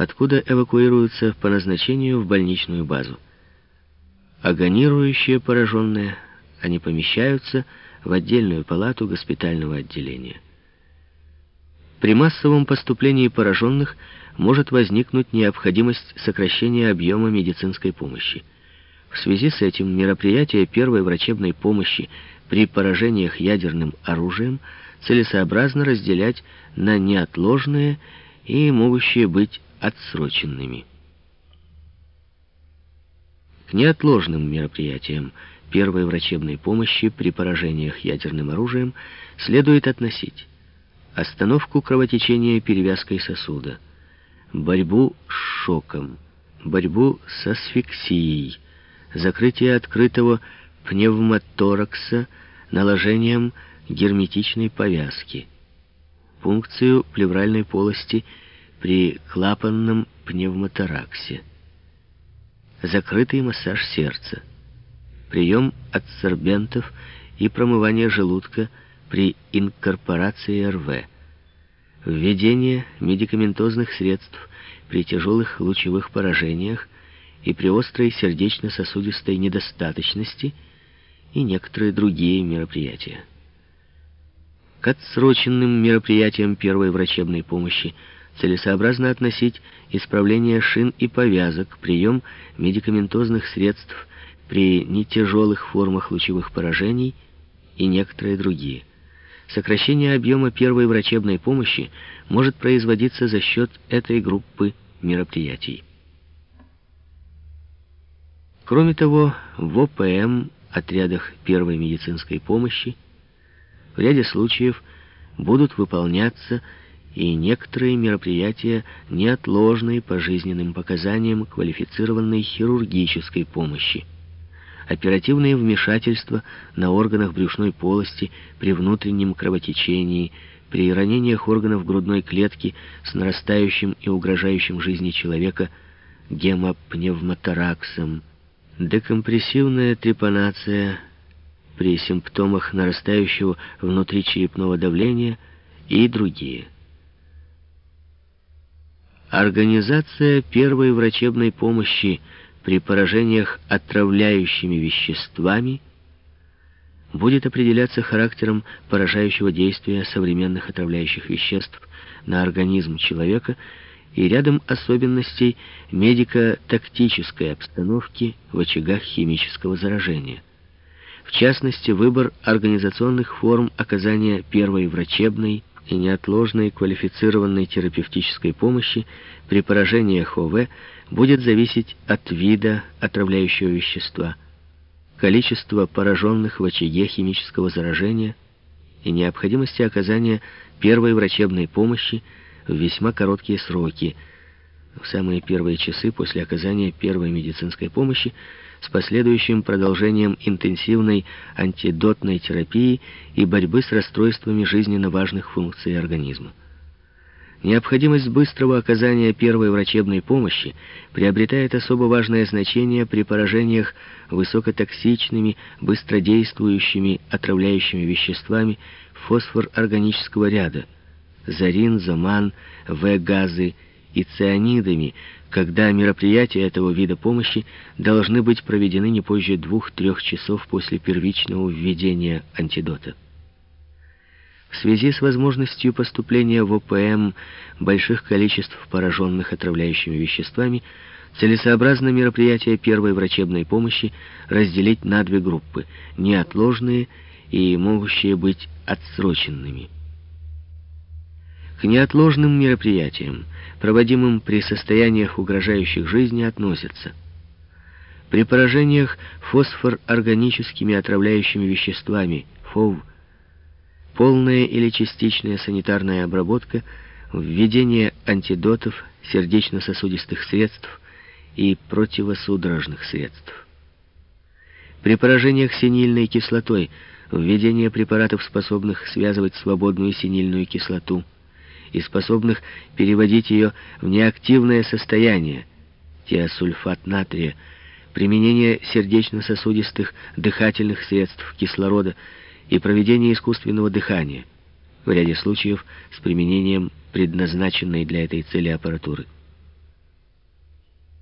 откуда эвакуируются по назначению в больничную базу. Агонирующие пораженные, они помещаются в отдельную палату госпитального отделения. При массовом поступлении пораженных может возникнуть необходимость сокращения объема медицинской помощи. В связи с этим мероприятия первой врачебной помощи при поражениях ядерным оружием целесообразно разделять на неотложные и могущие быть отсроченными. К неотложным мероприятиям первой врачебной помощи при поражениях ядерным оружием следует относить остановку кровотечения перевязкой сосуда, борьбу с шоком, борьбу с асфиксией, закрытие открытого пневмоторакса наложением герметичной повязки, пункцию плевральной полости при клапанном пневмотораксе, закрытый массаж сердца, прием адсорбентов и промывание желудка при инкорпорации РВ, введение медикаментозных средств при тяжелых лучевых поражениях и при острой сердечно-сосудистой недостаточности и некоторые другие мероприятия. К отсроченным мероприятиям первой врачебной помощи целесообразно относить исправление шин и повязок, прием медикаментозных средств при нетяжелых формах лучевых поражений и некоторые другие. Сокращение объема первой врачебной помощи может производиться за счет этой группы мероприятий. Кроме того, в ОПМ, отрядах первой медицинской помощи, в ряде случаев будут выполняться и некоторые мероприятия неотложной по жизненным показаниям квалифицированной хирургической помощи. Оперативные вмешательства на органах брюшной полости при внутреннем кровотечении, при ранениях органов грудной клетки с нарастающим и угрожающим жизни человека гемопневмотораксом, декомпрессивная трепанация при симптомах нарастающего внутричерепного давления и другие. Организация первой врачебной помощи при поражениях отравляющими веществами будет определяться характером поражающего действия современных отравляющих веществ на организм человека и рядом особенностей медико-тактической обстановки в очагах химического заражения. В частности, выбор организационных форм оказания первой врачебной и неотложной квалифицированной терапевтической помощи при поражениях ОВ будет зависеть от вида отравляющего вещества, количества пораженных в очаге химического заражения и необходимости оказания первой врачебной помощи в весьма короткие сроки, в самые первые часы после оказания первой медицинской помощи с последующим продолжением интенсивной антидотной терапии и борьбы с расстройствами жизненно важных функций организма. Необходимость быстрого оказания первой врачебной помощи приобретает особо важное значение при поражениях высокотоксичными, быстродействующими отравляющими веществами фосфор органического ряда, зарин, заман, В-газы и цианидами, когда мероприятия этого вида помощи должны быть проведены не позже двух-трех часов после первичного введения антидота. В связи с возможностью поступления в ОПМ больших количеств пораженных отравляющими веществами, целесообразно мероприятия первой врачебной помощи разделить на две группы – неотложные и могущие быть отсроченными. К неотложным мероприятиям, проводимым при состояниях, угрожающих жизни, относятся при поражениях фосфор-органическими отравляющими веществами, ФОВ, полная или частичная санитарная обработка, введение антидотов, сердечно-сосудистых средств и противосудорожных средств. При поражениях синильной кислотой введение препаратов, способных связывать свободную синильную кислоту и способных переводить ее в неактивное состояние, тиосульфат натрия, применение сердечно-сосудистых дыхательных средств кислорода и проведение искусственного дыхания, в ряде случаев с применением предназначенной для этой цели аппаратуры.